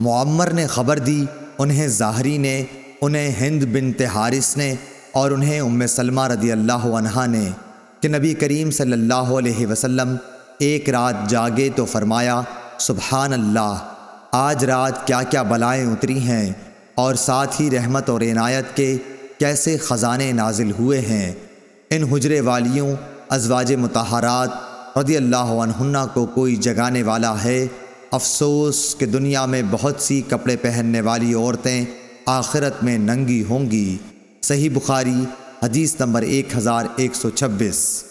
معمر نے خبر دی، انہیں ظاہری نے، انہیں ہند بن حارث نے اور انہیں ام سلمہ رضی اللہ عنہا نے کہ نبی کریم صلی اللہ علیہ وسلم ایک رات جاگے تو فرمایا، سبحان اللہ، آج رات کیا کیا بلائیں اتری ہیں اور ساتھ ہی رحمت اور عنایت کے کیسے خزانے نازل ہوئے ہیں۔ ان حجرے والیوں، ازواج متحرات رضی اللہ عنہ کو کوئی جگانے والا ہے افسوس کہ دنیا میں بہت سی کپڑے پہننے والی عورتیں آخرت میں ننگی ہوں گی۔ صحیح بخاری، حدیث نمبر ایک ہزار ایک سو چھبیس۔